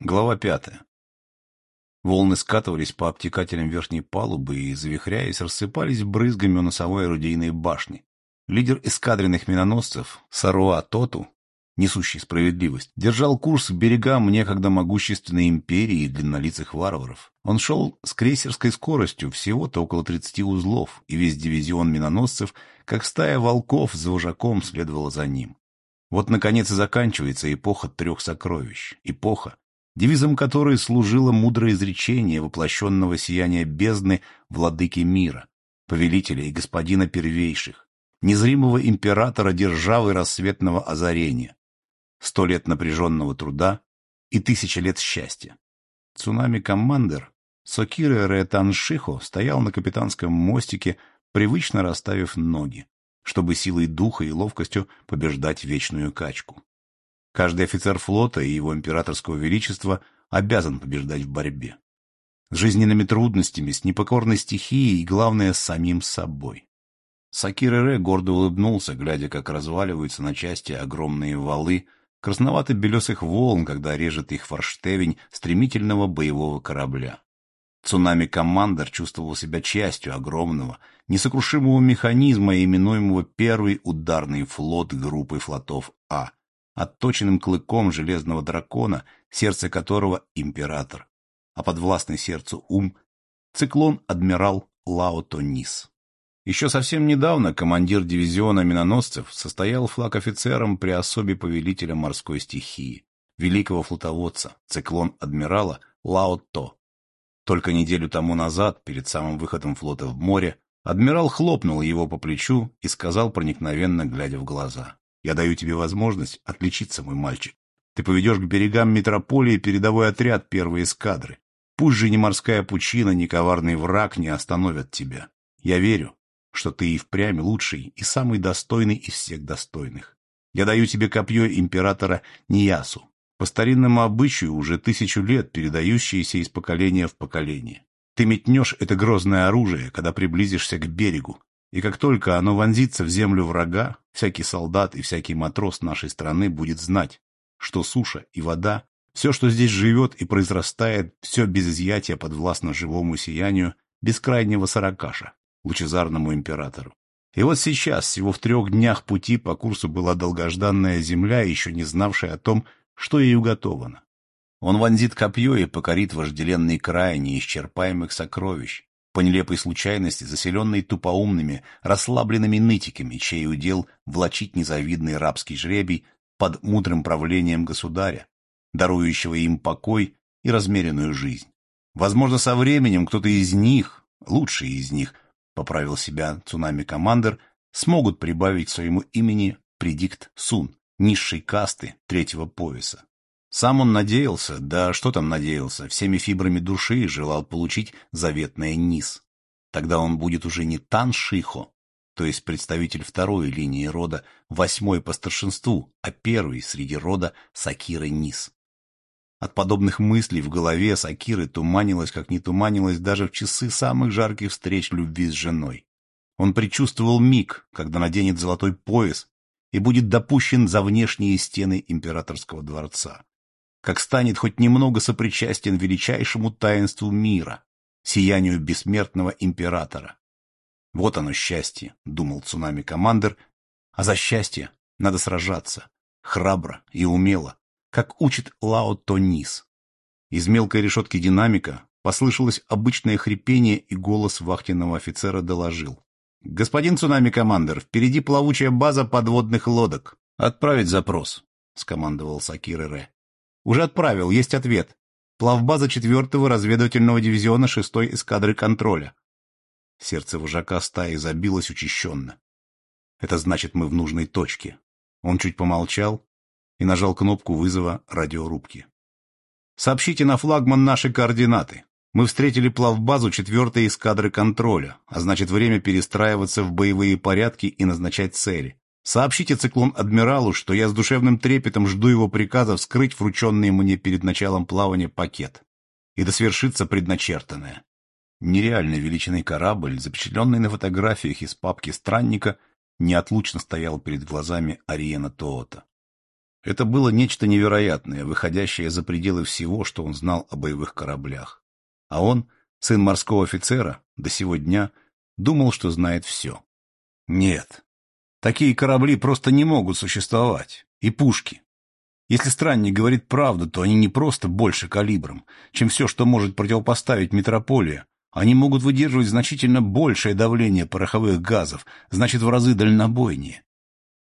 Глава пятая. Волны скатывались по обтекателям верхней палубы и, завихряясь, рассыпались брызгами у носовой орудийной башни. Лидер эскадренных миноносцев, Саруа Тоту, несущий справедливость, держал курс к берегам некогда могущественной империи и длиннолицых варваров. Он шел с крейсерской скоростью всего-то около 30 узлов, и весь дивизион миноносцев, как стая волков за вожаком, следовала за ним. Вот, наконец, и заканчивается эпоха трех сокровищ. Эпоха, девизом которой служило мудрое изречение воплощенного сияния бездны владыки мира, повелителя и господина первейших, незримого императора державы рассветного озарения, сто лет напряженного труда и тысяча лет счастья. Цунами-командер Сокире Ретаншихо стоял на капитанском мостике, привычно расставив ноги, чтобы силой духа и ловкостью побеждать вечную качку. Каждый офицер флота и его императорского величества обязан побеждать в борьбе. С жизненными трудностями, с непокорной стихией и, главное, с самим собой. Сакир Эре гордо улыбнулся, глядя, как разваливаются на части огромные валы красновато-белесых волн, когда режет их форштевень стремительного боевого корабля. Цунами-командер чувствовал себя частью огромного, несокрушимого механизма, именуемого Первый ударный флот группы флотов А, отточенным клыком железного дракона, сердце которого — император, а подвластный сердцу ум — циклон-адмирал Лао Тонис. Еще совсем недавно командир дивизиона миноносцев состоял флаг-офицером при особе повелителя морской стихии, великого флотоводца, циклон-адмирала Лао То. Только неделю тому назад, перед самым выходом флота в море, адмирал хлопнул его по плечу и сказал проникновенно, глядя в глаза. Я даю тебе возможность отличиться, мой мальчик. Ты поведешь к берегам метрополии передовой отряд первой эскадры. Пусть же ни морская пучина, ни коварный враг не остановят тебя. Я верю, что ты и впрямь лучший и самый достойный из всех достойных. Я даю тебе копье императора Ниясу, по старинному обычаю уже тысячу лет передающееся из поколения в поколение. Ты метнешь это грозное оружие, когда приблизишься к берегу, и как только оно вонзится в землю врага, всякий солдат и всякий матрос нашей страны будет знать, что суша и вода, все, что здесь живет и произрастает, все без изъятия подвластно живому сиянию бескрайнего сорокаша, лучезарному императору. И вот сейчас, всего в трех днях пути по курсу была долгожданная земля, еще не знавшая о том, что ей уготовано. Он вонзит копье и покорит вожделенный край неисчерпаемых сокровищ, по нелепой случайности, заселенный тупоумными, расслабленными нытиками, чей удел влачить незавидный рабский жребий под мудрым правлением государя, дарующего им покой и размеренную жизнь. Возможно, со временем кто-то из них, лучшие из них, поправил себя цунами-командер, смогут прибавить своему имени предикт Сун, низшей касты третьего пояса. Сам он надеялся, да что там надеялся, всеми фибрами души желал получить заветное низ. Тогда он будет уже не Тан Шихо, то есть представитель второй линии рода, восьмой по старшинству, а первый среди рода Сакиры Низ. От подобных мыслей в голове Сакиры туманилось, как не туманилось даже в часы самых жарких встреч любви с женой. Он предчувствовал миг, когда наденет золотой пояс и будет допущен за внешние стены императорского дворца как станет хоть немного сопричастен величайшему таинству мира, сиянию бессмертного императора. Вот оно счастье, думал цунами-командер, а за счастье надо сражаться, храбро и умело, как учит Лао Тонис. Из мелкой решетки динамика послышалось обычное хрипение, и голос вахтенного офицера доложил. «Господин цунами-командер, впереди плавучая база подводных лодок. Отправить запрос», — скомандовал Сакир Ре. Уже отправил, есть ответ. Плавбаза 4-го разведывательного дивизиона 6-й эскадры контроля. Сердце вожака стаи забилось учащенно. Это значит, мы в нужной точке. Он чуть помолчал и нажал кнопку вызова радиорубки. Сообщите на флагман наши координаты. Мы встретили плавбазу 4-й эскадры контроля, а значит время перестраиваться в боевые порядки и назначать цели. Сообщите циклон-адмиралу, что я с душевным трепетом жду его приказа вскрыть врученный мне перед началом плавания пакет. И да свершится предначертанное. Нереальной величины корабль, запечатленный на фотографиях из папки странника, неотлучно стоял перед глазами Ариена Тоота. Это было нечто невероятное, выходящее за пределы всего, что он знал о боевых кораблях. А он, сын морского офицера, до сего дня думал, что знает все. Нет, такие корабли просто не могут существовать. И пушки. Если странник говорит правду, то они не просто больше калибром, чем все, что может противопоставить метрополия. Они могут выдерживать значительно большее давление пороховых газов, значит, в разы дальнобойнее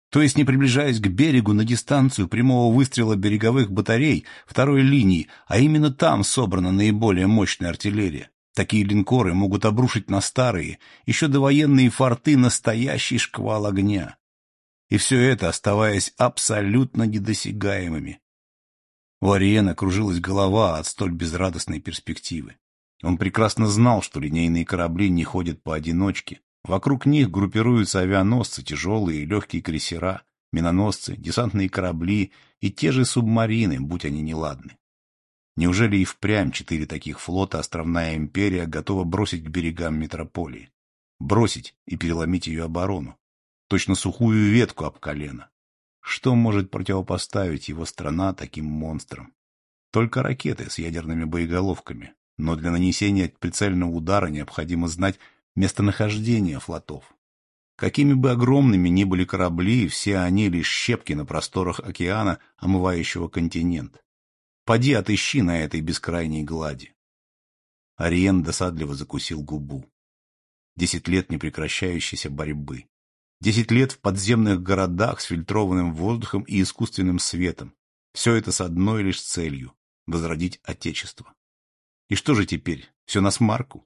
то есть не приближаясь к берегу на дистанцию прямого выстрела береговых батарей второй линии, а именно там собрана наиболее мощная артиллерия. Такие линкоры могут обрушить на старые, еще довоенные форты настоящий шквал огня. И все это оставаясь абсолютно недосягаемыми. У Ариена кружилась голова от столь безрадостной перспективы. Он прекрасно знал, что линейные корабли не ходят поодиночке, Вокруг них группируются авианосцы, тяжелые и легкие крейсера, миноносцы, десантные корабли и те же субмарины, будь они неладны. Неужели и впрямь четыре таких флота островная империя готова бросить к берегам метрополии? Бросить и переломить ее оборону? Точно сухую ветку об колено. Что может противопоставить его страна таким монстрам? Только ракеты с ядерными боеголовками. Но для нанесения прицельного удара необходимо знать местонахождение флотов. Какими бы огромными ни были корабли, все они лишь щепки на просторах океана, омывающего континент. Поди отыщи на этой бескрайней глади. Ариен досадливо закусил губу. Десять лет непрекращающейся борьбы. Десять лет в подземных городах с фильтрованным воздухом и искусственным светом. Все это с одной лишь целью — возродить Отечество. И что же теперь? Все на смарку?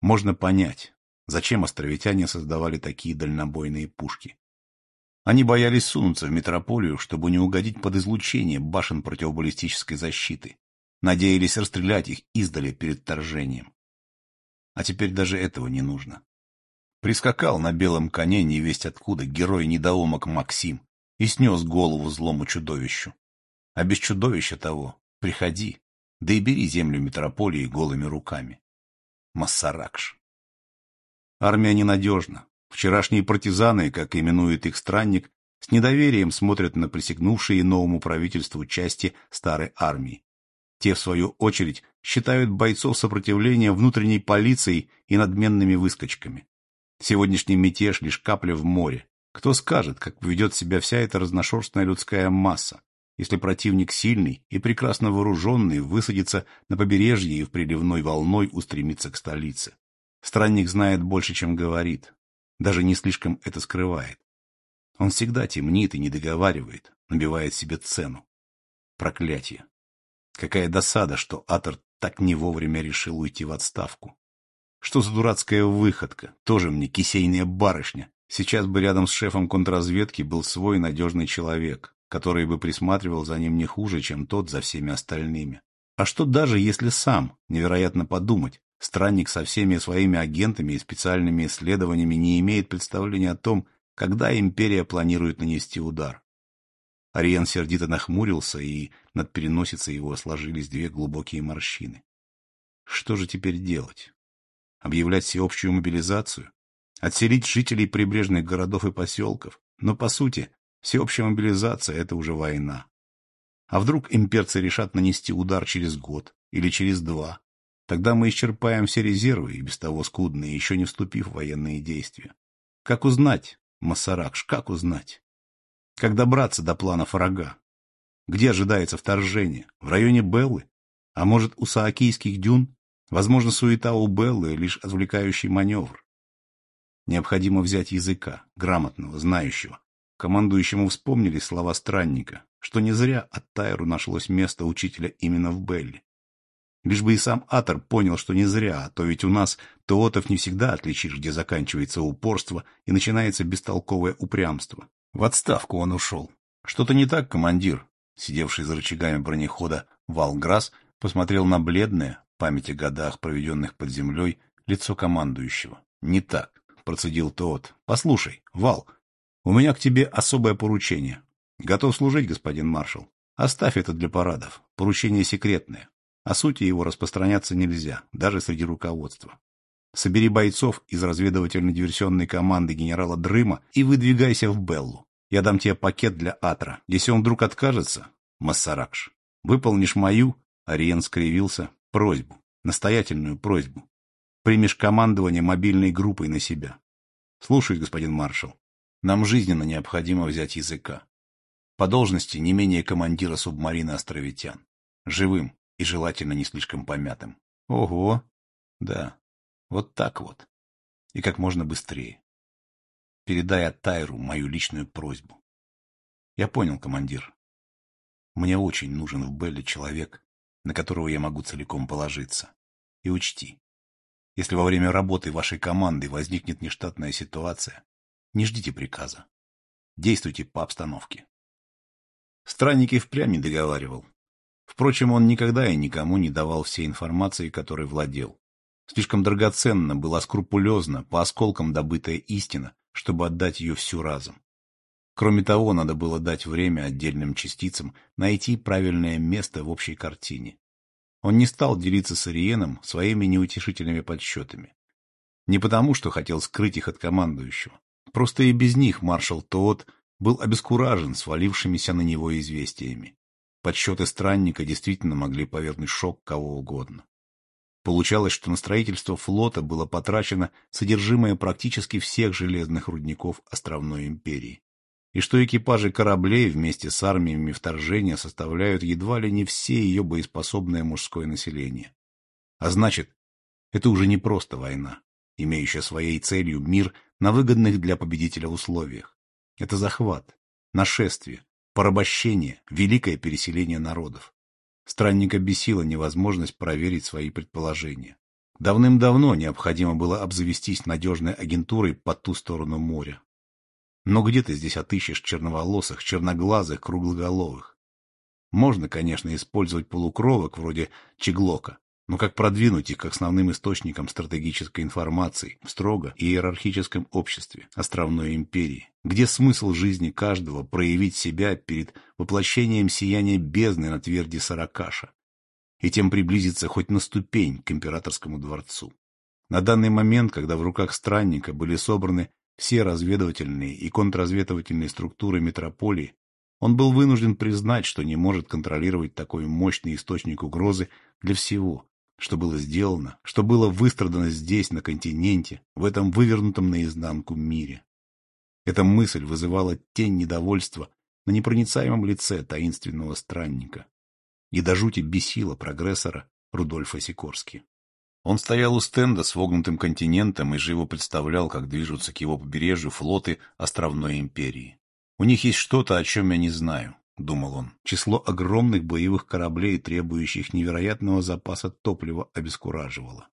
Можно понять. Зачем островитяне создавали такие дальнобойные пушки? Они боялись сунуться в метрополию, чтобы не угодить под излучение башен противобаллистической защиты. Надеялись расстрелять их издали перед вторжением. А теперь даже этого не нужно. Прискакал на белом коне невесть откуда герой-недоумок Максим и снес голову злому чудовищу. А без чудовища того приходи, да и бери землю метрополии голыми руками. Массаракш. Армия ненадежна. Вчерашние партизаны, как именует их странник, с недоверием смотрят на присягнувшие новому правительству части старой армии. Те, в свою очередь, считают бойцов сопротивления внутренней полицией и надменными выскочками. Сегодняшний мятеж — лишь капля в море. Кто скажет, как поведет себя вся эта разношерстная людская масса, если противник сильный и прекрасно вооруженный высадится на побережье и в приливной волной устремится к столице. Странник знает больше, чем говорит. Даже не слишком это скрывает. Он всегда темнит и не договаривает, набивает себе цену. Проклятие. Какая досада, что Атор так не вовремя решил уйти в отставку. Что за дурацкая выходка? Тоже мне кисейная барышня. Сейчас бы рядом с шефом контрразведки был свой надежный человек, который бы присматривал за ним не хуже, чем тот за всеми остальными. А что даже если сам, невероятно подумать, Странник со всеми своими агентами и специальными исследованиями не имеет представления о том, когда империя планирует нанести удар. Ариен сердито нахмурился, и над переносицей его сложились две глубокие морщины. Что же теперь делать? Объявлять всеобщую мобилизацию? Отселить жителей прибрежных городов и поселков? Но, по сути, всеобщая мобилизация — это уже война. А вдруг имперцы решат нанести удар через год или через два? Тогда мы исчерпаем все резервы, и без того скудные, еще не вступив в военные действия. Как узнать, Массаракш, как узнать? Как добраться до планов врага? Где ожидается вторжение? В районе Беллы? А может, у Саакийских дюн? Возможно, суета у Беллы — лишь отвлекающий маневр. Необходимо взять языка, грамотного, знающего. Командующему вспомнили слова странника, что не зря от Тайру нашлось место учителя именно в Белле. Лишь бы и сам Атор понял, что не зря, а то ведь у нас Тоотов не всегда отличишь, где заканчивается упорство и начинается бестолковое упрямство. В отставку он ушел. Что-то не так, командир? Сидевший за рычагами бронехода Валграсс посмотрел на бледное, память о годах, проведенных под землей, лицо командующего. Не так, процедил Тоот. Послушай, Вал, у меня к тебе особое поручение. Готов служить, господин маршал. Оставь это для парадов. Поручение секретное. О сути его распространяться нельзя, даже среди руководства. Собери бойцов из разведывательно-диверсионной команды генерала Дрыма и выдвигайся в Беллу. Я дам тебе пакет для Атра. Если он вдруг откажется, Массаракш, выполнишь мою, Ариен скривился, просьбу, настоятельную просьбу. Примешь командование мобильной группой на себя. Слушай, господин маршал, нам жизненно необходимо взять языка. По должности не менее командира субмарины островитян. Живым и желательно не слишком помятым. Ого! Да, вот так вот. И как можно быстрее. Передай Тайру мою личную просьбу. Я понял, командир. Мне очень нужен в Белле человек, на которого я могу целиком положиться. И учти, если во время работы вашей команды возникнет нештатная ситуация, не ждите приказа. Действуйте по обстановке. Странник и впрямь не договаривал. Впрочем, он никогда и никому не давал всей информации, которой владел. Слишком драгоценно была скрупулезно, по осколкам добытая истина, чтобы отдать ее всю разом. Кроме того, надо было дать время отдельным частицам найти правильное место в общей картине. Он не стал делиться с Ириеном своими неутешительными подсчетами. Не потому, что хотел скрыть их от командующего. Просто и без них маршал Тоот был обескуражен свалившимися на него известиями. Подсчеты странника действительно могли повернуть шок кого угодно. Получалось, что на строительство флота было потрачено содержимое практически всех железных рудников островной империи, и что экипажи кораблей вместе с армиями вторжения составляют едва ли не все ее боеспособное мужское население. А значит, это уже не просто война, имеющая своей целью мир на выгодных для победителя условиях. Это захват, нашествие, порабощение, великое переселение народов. Странника бесила невозможность проверить свои предположения. Давным-давно необходимо было обзавестись надежной агентурой по ту сторону моря. Но где ты здесь отыщешь черноволосых, черноглазых, круглоголовых? Можно, конечно, использовать полукровок вроде Чеглока, но как продвинуть их к основным источникам стратегической информации в строго иерархическом обществе островной империи, где смысл жизни каждого проявить себя перед воплощением сияния бездны на тверди Саракаша и тем приблизиться хоть на ступень к императорскому дворцу. На данный момент, когда в руках странника были собраны все разведывательные и контрразведывательные структуры метрополии, он был вынужден признать, что не может контролировать такой мощный источник угрозы для всего, что было сделано, что было выстрадано здесь, на континенте, в этом вывернутом наизнанку мире. Эта мысль вызывала тень недовольства на непроницаемом лице таинственного странника и до жути бесила прогрессора Рудольфа Сикорски. Он стоял у стенда с вогнутым континентом и живо представлял, как движутся к его побережью флоты островной империи. У них есть что-то, о чем я не знаю, — думал он. Число огромных боевых кораблей, требующих невероятного запаса топлива, обескураживало.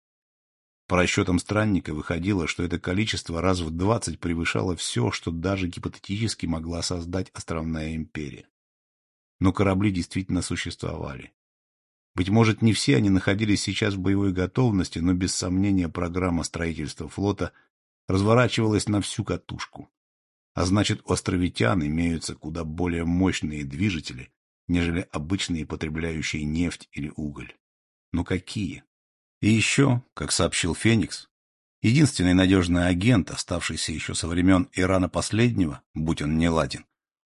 По расчетам странника выходило, что это количество раз в двадцать превышало все, что даже гипотетически могла создать островная империя. Но корабли действительно существовали. Быть может, не все они находились сейчас в боевой готовности, но без сомнения программа строительства флота разворачивалась на всю катушку. А значит, у островитян имеются куда более мощные движители, нежели обычные потребляющие нефть или уголь. Но какие? И еще, как сообщил Феникс, единственный надежный агент, оставшийся еще со времен Ирана последнего, будь он не ладен,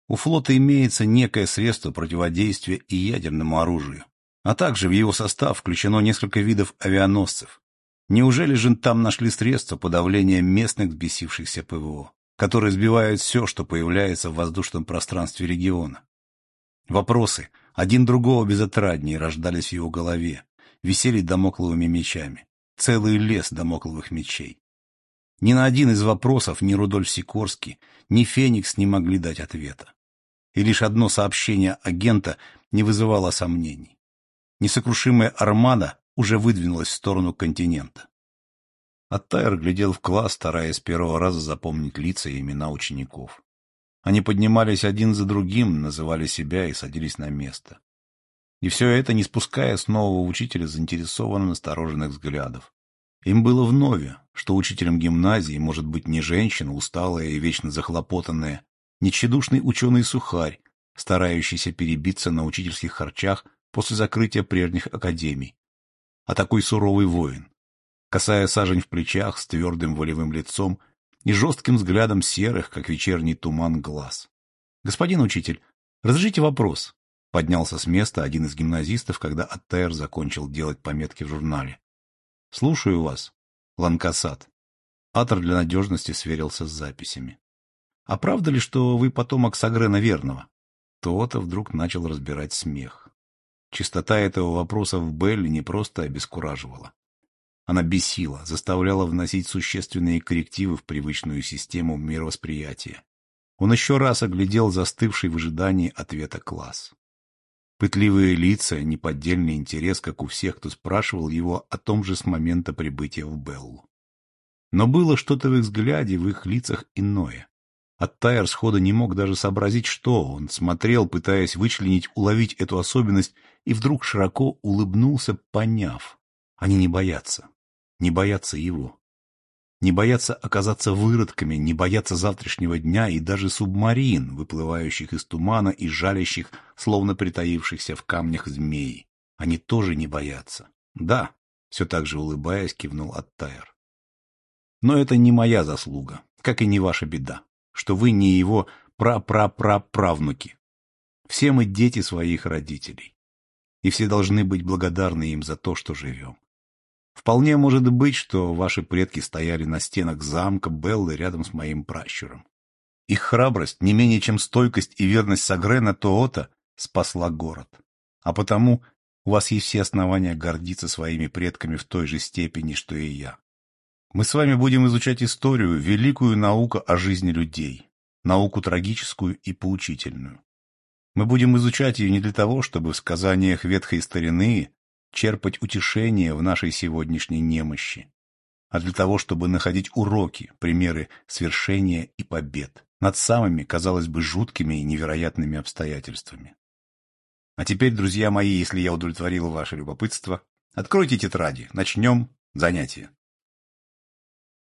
у флота имеется некое средство противодействия и ядерному оружию, а также в его состав включено несколько видов авианосцев. Неужели же там нашли средства подавления местных взбесившихся ПВО? Которые сбивают все, что появляется в воздушном пространстве региона. Вопросы, один другого безотраднее, рождались в его голове, висели домокловыми мечами. Целый лес домокловых мечей. Ни на один из вопросов ни Рудольф Сикорский, ни Феникс не могли дать ответа. И лишь одно сообщение агента не вызывало сомнений. Несокрушимая армада уже выдвинулась в сторону континента. Оттайр глядел в класс, стараясь с первого раза запомнить лица и имена учеников. Они поднимались один за другим, называли себя и садились на место. И все это, не спуская с нового учителя заинтересованно настороженных взглядов. Им было вновь, что учителем гимназии может быть не женщина, усталая и вечно захлопотанная, не тщедушный ученый-сухарь, старающийся перебиться на учительских харчах после закрытия прежних академий, а такой суровый воин, касая сажень в плечах с твердым волевым лицом и жестким взглядом серых, как вечерний туман, глаз. Господин учитель, разрешите вопрос. Поднялся с места один из гимназистов, когда Аттер закончил делать пометки в журнале. Слушаю вас, Ланкасат. Атор для надежности сверился с записями. А правда ли, что вы потомок Сагрена Верного? То-то вдруг начал разбирать смех. Чистота этого вопроса в Белле не просто обескураживала. Она бесила, заставляла вносить существенные коррективы в привычную систему мировосприятия. Он еще раз оглядел застывший в ожидании ответа класс. Пытливые лица, неподдельный интерес, как у всех, кто спрашивал его о том же с момента прибытия в Беллу. Но было что-то в их взгляде, в их лицах иное. Оттайр схода не мог даже сообразить, что он смотрел, пытаясь вычленить, уловить эту особенность, и вдруг широко улыбнулся, поняв. Они не боятся. Не боятся его. Не боятся оказаться выродками, не боятся завтрашнего дня и даже субмарин, выплывающих из тумана и жалящих, словно притаившихся в камнях змей. Они тоже не боятся. Да, все так же улыбаясь, кивнул Оттайр. Но это не моя заслуга, как и не ваша беда что вы не его пра-пра-пра-правнуки. Все мы дети своих родителей. И все должны быть благодарны им за то, что живем. Вполне может быть, что ваши предки стояли на стенах замка Беллы рядом с моим пращуром. Их храбрость, не менее чем стойкость и верность Сагрена Тоота, спасла город. А потому у вас есть все основания гордиться своими предками в той же степени, что и я. Мы с вами будем изучать историю, великую науку о жизни людей, науку трагическую и поучительную. Мы будем изучать ее не для того, чтобы в сказаниях ветхой старины черпать утешение в нашей сегодняшней немощи, а для того, чтобы находить уроки, примеры свершения и побед над самыми, казалось бы, жуткими и невероятными обстоятельствами. А теперь, друзья мои, если я удовлетворил ваше любопытство, откройте тетради, начнем занятие.